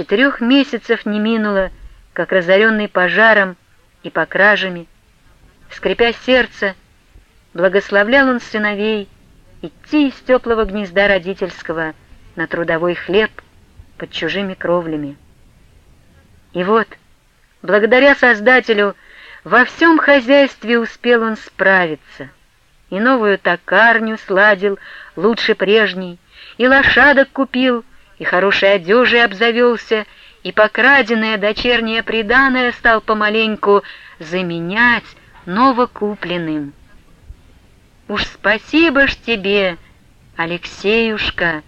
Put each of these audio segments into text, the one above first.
Четырех месяцев не минуло, как разоренный пожаром и покражами. Скрипя сердце, благословлял он сыновей идти из теплого гнезда родительского на трудовой хлеб под чужими кровлями. И вот, благодаря Создателю, во всем хозяйстве успел он справиться, и новую токарню сладил лучше прежней, и лошадок купил, и хорошей одежей обзавелся, и покраденное дочернее приданое стал помаленьку заменять новокупленным. Уж спасибо ж тебе, Алексеюшка,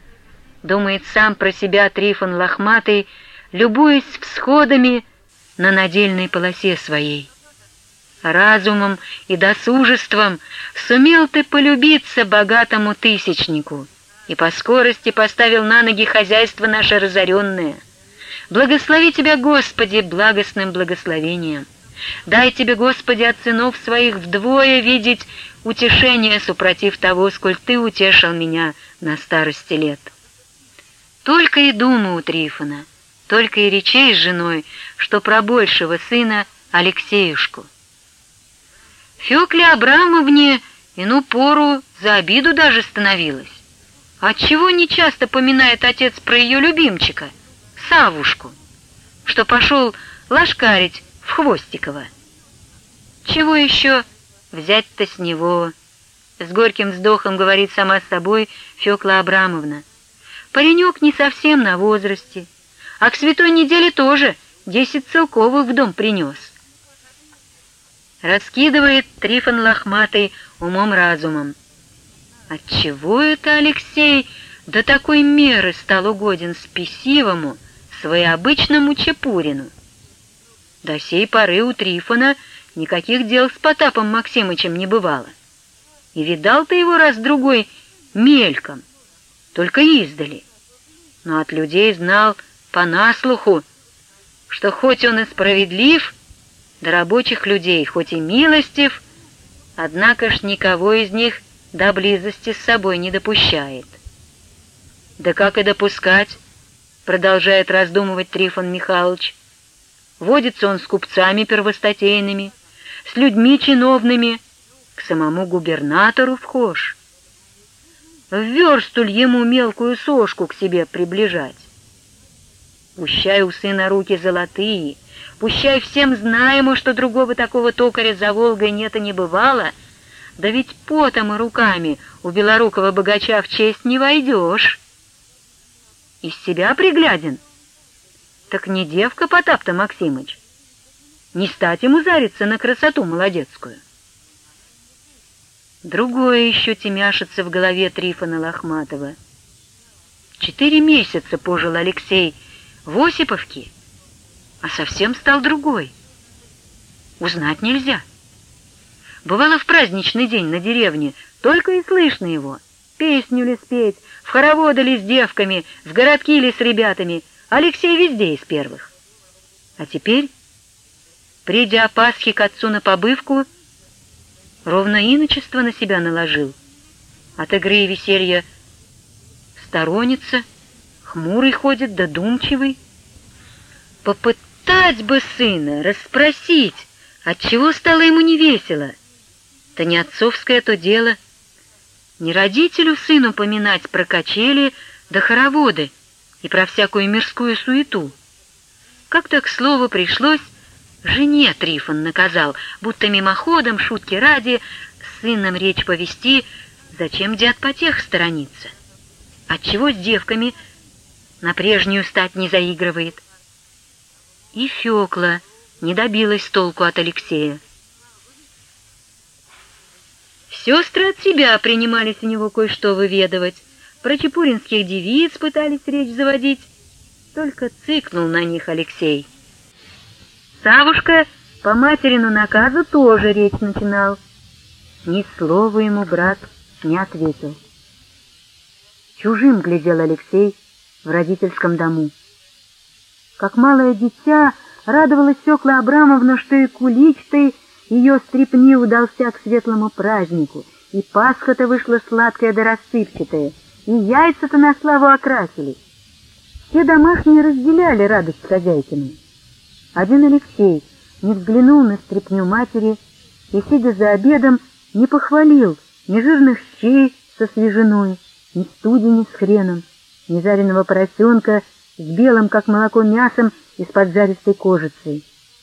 думает сам про себя Трифон Лохматый, любуясь всходами на надельной полосе своей. Разумом и досужеством сумел ты полюбиться богатому тысячнику и по скорости поставил на ноги хозяйство наше разоренное. Благослови тебя, Господи, благостным благословением. Дай тебе, Господи, от сынов своих вдвое видеть утешение, супротив того, сколь ты утешил меня на старости лет. Только и дума у Трифона, только и речей с женой, что про большего сына Алексеюшку. Фёкле Абрамовне ину пору за обиду даже становилась. Отчего не часто поминает отец про ее любимчика, Савушку, что пошел лашкарить в Хвостиково? Чего еще взять-то с него? С горьким вздохом говорит сама с собой Фёкла Абрамовна. Паренек не совсем на возрасте, а к святой неделе тоже десять целковых в дом принес. Раскидывает Трифон лохматый умом-разумом. Отчего это Алексей до такой меры стал угоден спесивому, своеобычному Чепурину? До сей поры у Трифона никаких дел с Потапом Максимычем не бывало. И видал ты его раз-другой мельком, только издали. Но от людей знал по наслуху, что хоть он и справедлив, до рабочих людей, хоть и милостив, однако ж никого из них до близости с собой не допущает. Да как и допускать, продолжает раздумывать Трифон Михайлович. Водится он с купцами первостатейными, с людьми чиновными, к самому губернатору вхож в верстуль ему мелкую сошку к себе приближать. Пущай у сына руки золотые, пущай всем знаемо, что другого такого токаря за Волгой нет и не бывало, да ведь потом и руками у белорукого богача в честь не войдешь. Из себя пригляден. Так не девка Потап-то, Максимыч. Не стать ему зариться на красоту молодецкую. Другое еще темяшится в голове Трифона Лохматова. Четыре месяца пожил Алексей в Осиповке, а совсем стал другой. Узнать нельзя. Бывало в праздничный день на деревне, только и слышно его. Песню ли спеть, в хороводы ли с девками, в городки ли с ребятами. Алексей везде из первых. А теперь, придя Пасхи к отцу на побывку, ровно иночество на себя наложил. От игры и веселья сторонится, хмурый ходит, додумчивый. Попытать бы сына, расспросить, отчего стало ему невесело. То не отцовское то дело. Не родителю сыну поминать про качели да хороводы и про всякую мирскую суету. Как-то, к слову, пришлось Жене Трифон наказал, будто мимоходом, шутки ради, с сыном речь повести, зачем дед потех сторониться? Отчего с девками на прежнюю стать не заигрывает? И Фёкла не добилась толку от Алексея. Сестры от себя принимались у него кое-что выведывать, про чепуринских девиц пытались речь заводить, только цыкнул на них Алексей. Савушка по материну наказу тоже речь начинал. Ни слова ему брат не ответил. Чужим глядел Алексей в родительском дому. Как малое дитя радовалась Фёкла Абрамовна, что и кулич-то ее стрепни удался к светлому празднику, и Пасха-то вышла сладкая да рассыпчатая, и яйца-то на славу окрасились. Все домашние разделяли радость хозяйкину. Один Алексей не взглянул на стряпню матери и, сидя за обедом, не похвалил ни жирных щей со свежиной, ни студени с хреном, ни жареного поросенка с белым, как молоко, мясом из-под жаристой кожицей.